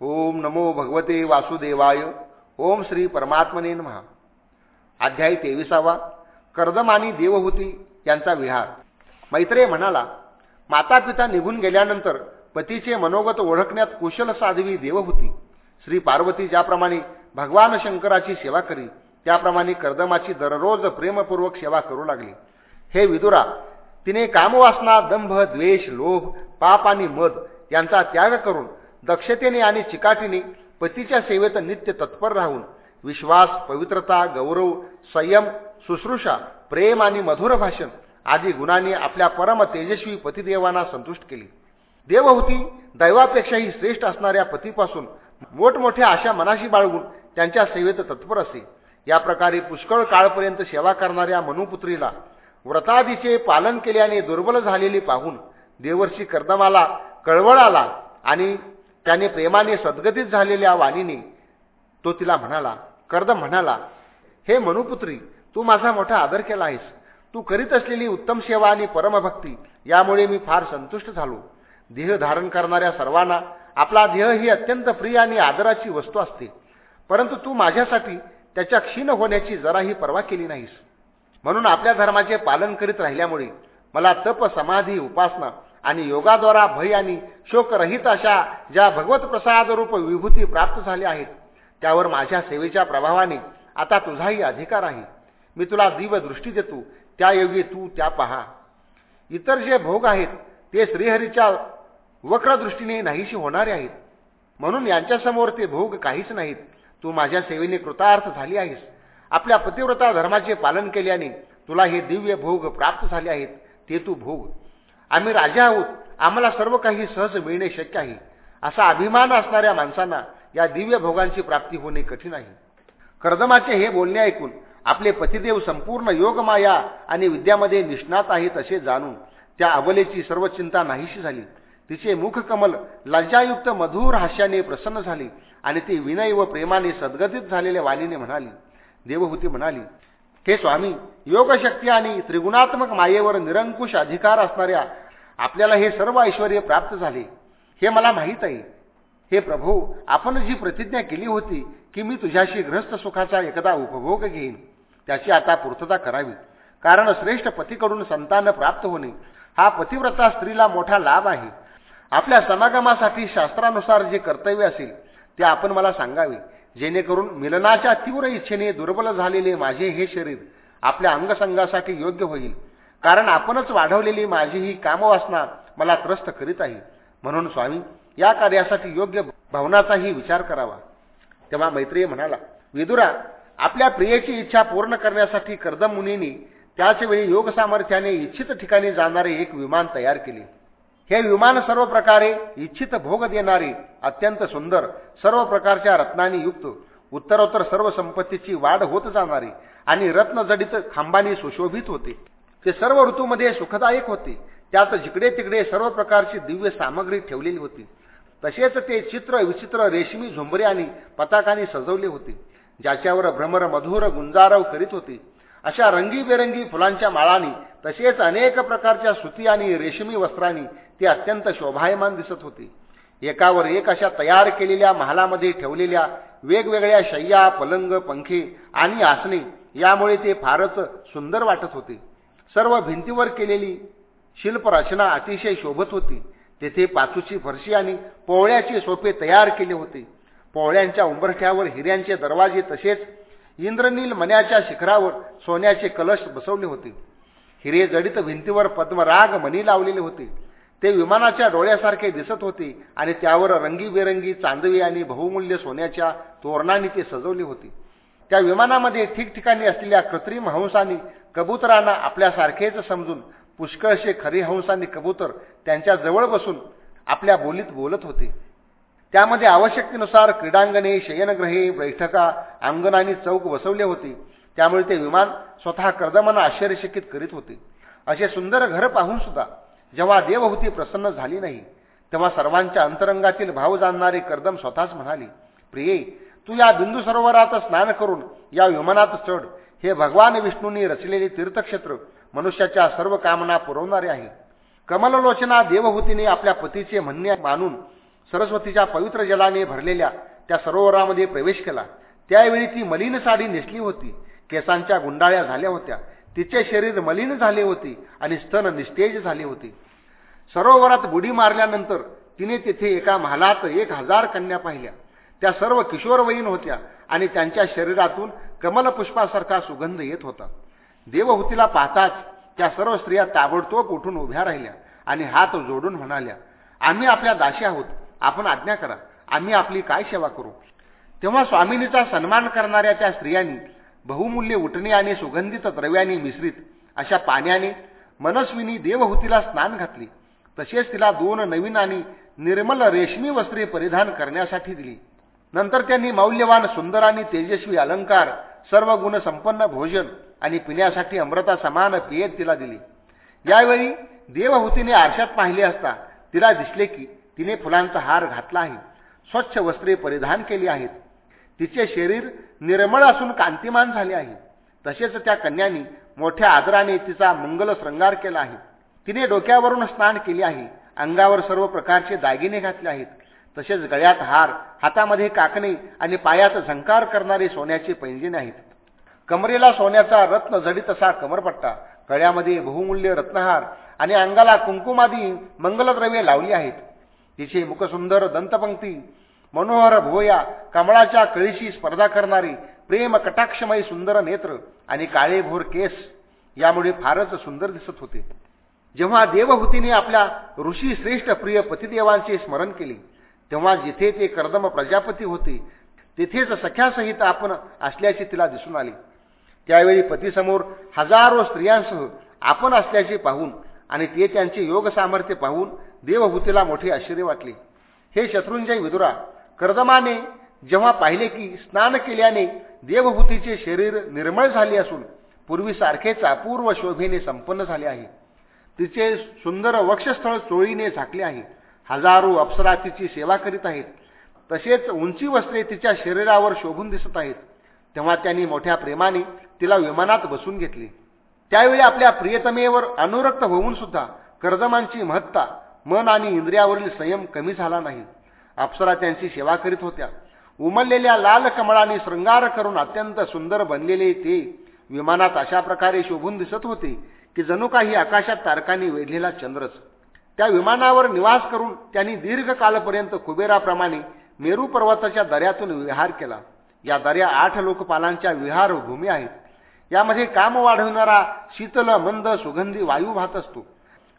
ओम नमो भगवते वासुदेवाय. ओम श्री परमात्मने महा अध्याय तेविसावा. कर्दमानी देवहूती यांचा विहार. मैत्रेय म्हणाला माता पिता निघून गेल्यानंतर पतीचे मनोगत ओळखण्यात कुशल साधवी देवहूती. श्री पार्वती ज्याप्रमाणे भगवान शंकराची सेवा करी त्याप्रमाणे कर्दमाची दररोज प्रेमपूर्वक सेवा करू लागली. हे विदुरा तिने कामवासना दंभ द्वेष लोभ पाप आणि मद यांचा त्याग करून दक्षतेने आणि चिकाटीने पतीच्या सेवेत नित्य तत्पर राहून विश्वास पवित्रता गौरव संयम शुश्रूषा प्रेम आणि मधुर भाषण आदी गुणांनी आपल्या परम तेजस्वी पतिदेवांना संतुष्ट केली. देवहूती दैवापेक्षाही श्रेष्ठ असणाऱ्या पतीपासून मोठमोठ्या आशा मनाशी बाळगून त्यांच्या सेवेत तत्पर असे. या प्रकारे पुष्कळ काळपर्यंत सेवा करणाऱ्या मनुपुत्रीला व्रतादीचे पालन केल्याने दुर्बल झालेली पाहून देवर्षी कर्दमाला कळवळ आला आणि त्याने प्रेमाने सद्गतीत झालेल्या वाणीने तो तिला म्हणाला कर्द म्हणाला हे मनुपुत्री तू माझा मोठा आदर केला आहेस. तू करीत असलेली उत्तम सेवा आणि परमभक्ती यामुळे मी फार संतुष्ट झालो. देह धारण करणाऱ्या सर्वांना आपला देह ही अत्यंत प्रिय आणि आदराची वस्तू असते. परंतु तू माझ्यासाठी त्याच्या क्षीण होण्याची जराही पर्वा केली नाहीस. म्हणून आपल्या धर्माचे पालन करीत राहिल्यामुळे मला तप समाधी उपासना आणि योगाद्वारा भय आणि शोकरहित अशा ज्या भगवत प्रसादरूप विभूती प्राप्त झाल्या आहेत त्यावर माझ्या सेवेच्या प्रभावाने आता तुझाही अधिकार आहे. मी तुला दिव्य दृष्टी देतो त्यायोगी तू त्या पहा. इतर जे भोग आहेत ते श्रीहरीच्या वक्रदृष्टीने नाहीशी होणारे आहेत. म्हणून यांच्यासमोर ते भोग काहीच नाहीत. तू माझ्या सेवेने कृतार्थ झाली आहेस. आपल्या पतिव्रता धर्माचे पालन केल्याने तुला हे दिव्य भोग प्राप्त झाले आहेत ते तू भोग. आम्ही राजा आहोत. आम्हाला सर्व काही सहज मिळणे शक्य आहे. असा अभिमान असणाऱ्या माणसांना या दिव्य भोगांची प्राप्ती होणे कठीण आहे. कर्दमाचे हे बोलणे ऐकून आपले पतिदेव संपूर्ण योगमाया आणि विद्यामध्ये निष्णात आहेत असे जाणून त्या अबलेची सर्व चिंता नाहीशी झाली. तिचे मुखकमल लज्जायुक्त मधुर हास्याने प्रसन्न झाले आणि ती विनय व प्रेमाने सद्गतीत झालेल्या वाणीने म्हणाली. देवहूती म्हणाली हे स्वामी योगशक्ती आणि त्रिगुणात्मक मायेवर निरंकुश अधिकार असणाऱ्या आपल्याला हे सर्व ऐश्वर प्राप्त झाले. हे मला माहीत आहे. हे प्रभू आपण जी प्रतिज्ञा केली होती की मी तुझ्याशी ग्रस्त सुखाचा एकदा उपभोग घेईन त्याची आता पूर्तता करावी. कारण श्रेष्ठ पतीकडून संतान प्राप्त होणे हा पतिव्रता स्त्रीला मोठा लाभ आहे. आपल्या समागमासाठी शास्त्रानुसार जे कर्तव्य असेल ते आपण मला सांगावे. जेणेकरून मिलनाच्या तीव्र इच्छेने दुर्बल झालेले माझे हे शरीर आपल्या अंगसंगासाठी योग्य होईल. कारण आपणच वाढवलेली माझी ही कामवासना मला त्रस्त करीत आहे. म्हणून स्वामी या कार्यासाठी योग्य भावनाचाही विचार करावा. तेव्हा मैत्रीय म्हणाला विदुरा आपल्या प्रियेची इच्छा पूर्ण करण्यासाठी कर्दम मुनींनी त्याचवेळी योग सामर्थ्याने इच्छित ठिकाणी जाणारे एक विमान तयार केले. हे विमान सर्व प्रकारे इच्छित भोग देणारे अत्यंत सुंदर सर्व प्रकारच्या रत्नांनी युक्त उत्तरोत्तर सर्व संपत्तीची वाढ होत जाणारे आणि रत्नजडित खांबानी सुशोभित होते. ते सर्व ऋतूमध्ये सुखदायक होते. त्यात जिकडे तिकडे सर्व प्रकारची दिव्य सामग्री ठेवलेली होती. तसेच ते चित्र विचित्र रेशमी झुंबरे आणि पताकाने सजवले होते. ज्याच्यावर भ्रमर मधुर गुंजारव करीत होते. अशा रंगीबेरंगी फुलांच्या माळांनी तसेच अनेक प्रकारच्या सुती आणि रेशमी वस्त्रांनी ते अत्यंत शोभायमान दिसत होते. एकावर एक अशा तयार केलेल्या महालामध्ये ठेवलेल्या वेगवेगळ्या शय्या पलंग पंखे आणि आसने यामुळे ते फारच सुंदर वाटत होते. सर्व भिंतीवर केलेली शिल्परचना अतिशय शोभत होती. तेथे पाचूची फरशी आणि पोवळ्याचे सोपे तयार केले होते. पोवळ्यांच्या उंबरठ्यावर हिऱ्यांचे दरवाजे तसेच इंद्रनील मन्याच्या शिखरावर सोन्याचे कलश बसवले होते. हिरे जडित भिंतीवर पद्मराग मणी लावलेले होते. ते विमानाच्या डोळ्यासारखे दिसत होते आणि त्यावर रंगीबेरंगी चांदवी आणि बहुमूल्य सोन्याच्या तोरणांनी ते सजवले होते. त्या विमानामध्ये ठिकठिकाणी असलेल्या कृत्रिम हंसांनी कबुतरांना आपल्यासारखेच समजून पुष्कळशे खरी हंस आणि कबूतर त्यांच्या जवळ बसून आपल्या बोलीत बोलत होते. त्यामध्ये आवश्यकतेनुसार क्रीडांगणे शयनग्रहे बैठका अंगण आणि चौक बसवले होते. त्यामुळे ते विमान स्वतः कर्दमांना आश्चर्यचकित करीत होते. असे सुंदर घर पाहून सुद्धा जेव्हा देवहूती प्रसन्न झाली नाही तेव्हा सर्वांच्या अंतरंगातील भाव जाणणारे कर्दम स्वतःच म्हणाले प्रिये तू या बिंदू सरोवरात स्नान करून या विमानात चढ. हे भगवान विष्णूंनी रचलेले तीर्थक्षेत्र मनुष्याच्या सर्व कामना पुरवणारे आहे. कमललोचना देवहूतीने आपल्या पतीचे म्हणणे मानून सरस्वतीच्या पवित्र जलाने भरलेल्या त्या सरोवरामध्ये प्रवेश केला. त्यावेळी ती मलिन साडी नेसली होती. केसांच्या गुंडाळ्या झाल्या होत्या. तिचे शरीर मलिन झाले होते आणि स्तन निस्तेज झाले होते. सरोवरात बुडी मारल्यानंतर तिने तिथे एका महालात एक हजार कन्या पाहिल्या. त्या सर्व किशोरवयीन होत्या आणि त्यांच्या शरीरातून कमलपुष्पासारखा सुगंध येत होता. देवहूतीला पाहताच त्या सर्व स्त्रिया ताबडतोब उठून उभ्या राहिल्या आणि हात जोडून म्हणाल्या आम्ही आपल्या दाशी आहोत. आपण आज्ञा करा. आम्ही आपली काय सेवा करू? तेव्हा स्वामिनीचा सन्मान करणाऱ्या त्या स्त्रियांनी बहुमूल्य उठणे आणि सुगंधित द्रव्याने मिश्रित अशा पाण्याने मनस्विनी देवहूतीला स्नान घातले. तसेच तिला दोन नवीन आणि निर्मल रेशमी वस्त्रे परिधान करण्यासाठी दिली. नंतर त्यांनी मौल्यवान सुंदर आणि तेजस्वी अलंकार सर्व गुण संपन्न भोजन आणि पिण्यासाठी अमृता समान पेय तिला दिली. यावेळी देवहूतीने आरशात पाहिले असता तिला दिसले की तिने फुलांचा हार घातला आहे स्वच्छ वस्त्रे परिधान केली आहेत. तिचे शरीर निर्मळ असून कांतिमान झाले आहे. तसेच त्या कन्यानी मोठ्या आदराने तिचा मंगल श्रंगार केला आहे. तिने डोक्यावरून स्नान केले आहे. अंगावर सर्व प्रकारचे दागिने घातले आहेत. तसेच गळ्यात हार हातामध्ये काकणे आणि पायात झंकार करणारे सोन्याचे पैंजिने आहेत. कमरेला सोन्याचा रत्न जडित असा कमरपट्टा गळ्यामध्ये बहुमूल्य रत्नहार आणि अंगाला कुंकुमादी मंगलद्रव्ये लावली आहेत. तिचे मुखसुंदर दंतपंक्ती मनोहर भोया कमळाच्या कळीशी स्पर्धा करणारी प्रेम कटाक्षमयी सुंदर नेत्र आणि काळेभोर केस यामुळे फारच सुंदर दिसत होते. जेव्हा देवहूतीने आपल्या ऋषी श्रेष्ठ प्रिय पतिदेवांचे स्मरण केले तेव्हा जिथे ते कर्दम प्रजापती होते तिथेच सख्यासहित आपण असल्याचे तिला दिसून आले. त्यावेळी पतीसमोर हजारो स्त्रियांसह आपण असल्याचे पाहून आणि ते त्यांचे योग सामर्थ्य पाहून देवहूतीला मोठे आश्चर्य वाटले. हे शत्रुंजय विदुरा कर्दमाने जेव्हा पाहिले की स्नान केल्याने देवभूतीचे शरीर निर्मळ झाले असून पूर्वीसारखेच अपूर्व शोभेने संपन्न झाले आहे. तिचे सुंदर वक्षस्थळ चोळीने झाकले आहे. हजारो अप्सरा तिची सेवा करीत आहेत. तसेच उंची वस्त्रे तिच्या शरीरावर शोभून दिसत आहेत. तेव्हा त्यांनी मोठ्या प्रेमाने तिला विमानात बसून घेतले. त्यावेळी आपल्या प्रियतमेवर अनुरक्त होऊन सुद्धा कर्जमांची महत्ता मन आणि इंद्रियावरील संयम कमी झाला नाही. अप्सरा त्यांची सेवा करीत होत्या. उमललेल्या लाल कमळाने शृंगार करून अत्यंत सुंदर बनलेले ते विमानात अशा प्रकारे शोभून दिसत होते की जणू काही आकाशात तारकांनी वेढलेला चंद्रच. त्या विमानावर निवास करून त्यांनी दीर्घकालपर्यंत कुबेराप्रमाणे मेरू पर्वताच्या दऱ्यातून विहार केला. या दर्या आठ लोकपालांच्या विहार भूमी आहेत. यामध्ये काम वाढवणारा शीतल मंद सुगंधी वायू वाहत असतो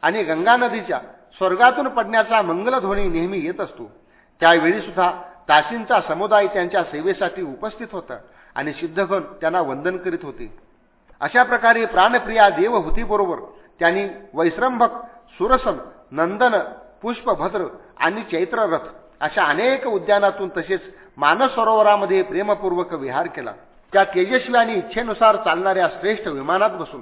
आणि गंगा नदीच्या स्वर्गातून पडण्याचा मंगलध्वनी नेहमी येत असतो. त्यावेळी सुद्धा दासींचा समुदाय त्यांच्या सेवेसाठी उपस्थित होता आणि सिद्धगण त्यांना वंदन करीत होते. अशा प्रकारे प्राणप्रिया देवहूतीबरोबर त्यांनी वैश्रंभक सुरसन नंदन पुष्पभद्र आणि चैत्ररथ अशा अनेक उद्यानातून तसेच मानस सरोवरामध्ये प्रेमपूर्वक विहार केला. त्या तेजस्वी आणि इच्छेनुसार चालणाऱ्या श्रेष्ठ विमानात बसून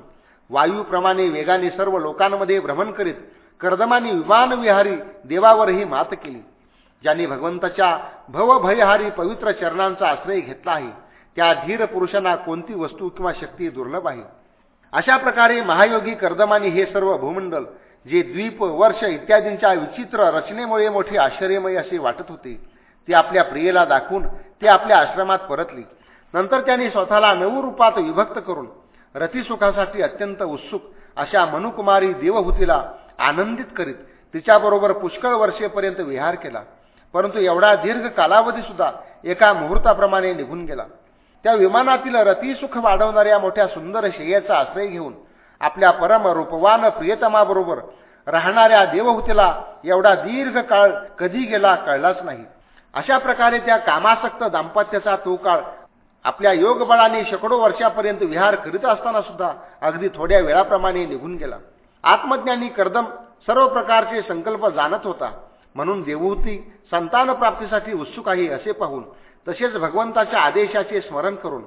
वायूप्रमाणे वेगाने सर्व लोकांमध्ये भ्रमण करीत कर्दमानी विमान विहारी देवावरही मात केली. ज्यांनी भगवंताच्या भवभयहारी पवित्र चरणांचा आश्रय घेतला आहे त्या धीर पुरुषांना कोणती वस्तू किंवा शक्ती दुर्लभ आहे? अशा प्रकारे महायोगी कर्दमानी हे सर्व भूमंडल जे द्वीप वर्ष इत्यादींच्या विचित्र रचनेमुळे मोठे आश्चर्यमय असे वाटत होते ते आपल्या प्रियेला दाखवून ते आपल्या आश्रमात परतली. नंतर त्यांनी स्वतःला नऊ रूपात विभक्त करून रतिसुखासाठी अत्यंत उत्सुक अशा मनुकुमारी देवहूतीला आनंदित करीत तिच्याबरोबर पुष्कळ वर्षेपर्यंत विहार केला. परंतु एवढा दीर्घ कालावधी सुद्धा एका मुहूर्ताप्रमाणे निघून गेला. त्या विमानातील रतिसुख वाढवणाऱ्या मोठ्या सुंदर शेयेचा आश्रय घेऊन आपल्या परम रूपवान प्रियतमाबरोबर राहणाऱ्या देवहूतीला एवढा दीर्घ काळ कधी गेला कळलाच नाही. अशा प्रकारे त्या कामासक्त दाम्पत्याचा तो काळ आपल्या योगबळाने शेकडो वर्षापर्यंत विहार करीत असताना सुद्धा अगदी थोड्या वेळाप्रमाणे निघून गेला. आत्मज्ञानी कर्दम सर्व प्रकारचे संकल्प जाणत होता. म्हणून देवहूती संतान प्राप्तीसाठी उत्सुक आहे असे पाहून तसेच भगवंताच्या आदेशाचे स्मरण करून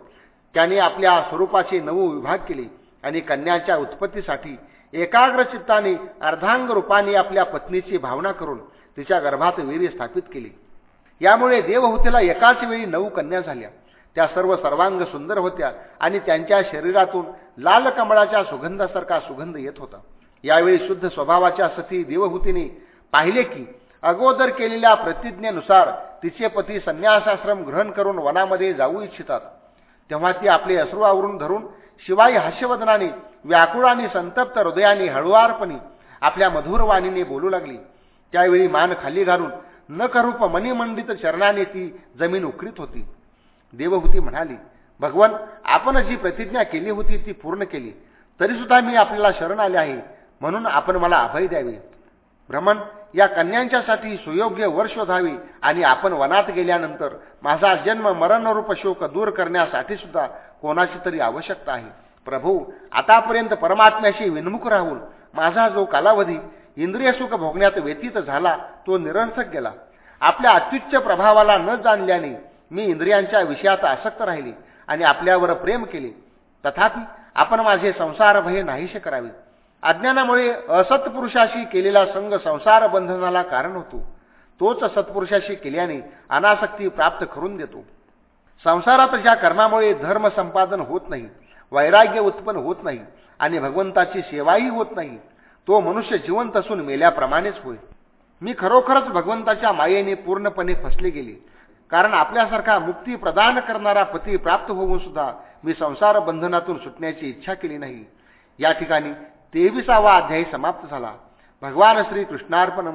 त्याने आपल्या स्वरूपाचे नऊ विभाग केले आणि कन्याच्या उत्पत्तीसाठी एकाग्र चित्ताने अर्धांग रूपाने आपल्या पत्नीची भावना करून तिच्या गर्भात वीर्य स्थापित केली. यामुळे देवहूतीला एकाच वेळी नऊ कन्या झाल्या. त्या सर्व सर्वांग सुंदर होत्या आणि त्यांच्या शरीरातून लाल कमळाच्या सुगंधासारखा सुगंध येत होता. यावेळी शुद्ध स्वभावाच्या सती देवहूतीने पाहिले की अगोदर केलेल्या प्रतिज्ञेनुसार तिचे पती संन्यासाश्रम ग्रहण करून वनामध्ये जाऊ इच्छितात. तेव्हा ती आपले अश्रू आवरून धरून शिवाई हास्यवदनाने व्याकुळ आणि संतप्त हृदयाने हळुवारपणे आपल्या मधुर वाणीने बोलू लागली. त्यावेळी मान खाली घालून न मणिमंडित चरणाने ती जमीन उकरीत होती. देवहूती म्हणाली भगवान आपण जी प्रतिज्ञा केली होती ती पूर्ण केली. तरीसुद्धा मी आपल्याला शरण आले आहे. म्हणून आपण मला अभय द्यावे. भ्रमण या कन्यांच्यासाठी सुयोग्य वर्ष शोधावी आणि आपण वनात गेल्यानंतर माझा जन्म मरणरूप शोक दूर करण्यासाठी सुद्धा कोणाची तरी आवश्यकता आहे. प्रभू आतापर्यंत परमात्म्याशी विनमुख राहून माझा जो कालावधी इंद्रिय सुख भोगण्यात व्यतीत झाला तो निरर्थक गेला. आपल्या अत्युच्च प्रभावाला न जाणल्याने मी इंद्रियांच्या विषयात आसक्त राहिली आणि आपल्यावर प्रेम केले. तथापि आपण माझे संसार भय नाहीसे करावे. अज्ञानामुळे असत्पुरुषाशी केलेला संघ संसार बंधनाला कारण होतो. तोच सत्पुरुषाशी केल्याने अनासक्ती प्राप्त करून देतो. संसारात ज्या कर्मामुळे धर्म संपादन होत नाही वैराग्य उत्पन्न होत नाही आणि भगवंताची सेवाही होत नाही तो मनुष्य जिवंत असून मेल्याप्रमाणेच होय. मी खरोखरच भगवंताच्या मायेने पूर्णपणे फसले गेले. कारण आपल्यासारखा मुक्ती प्रदान करणारा पती प्राप्त होऊन सुद्धा मी संसार बंधनातून सुटण्याची इच्छा केली नाही. या ठिकाणी तेविसावा अध्यायी समाप्त झाला. भगवान श्रीकृष्णार्पण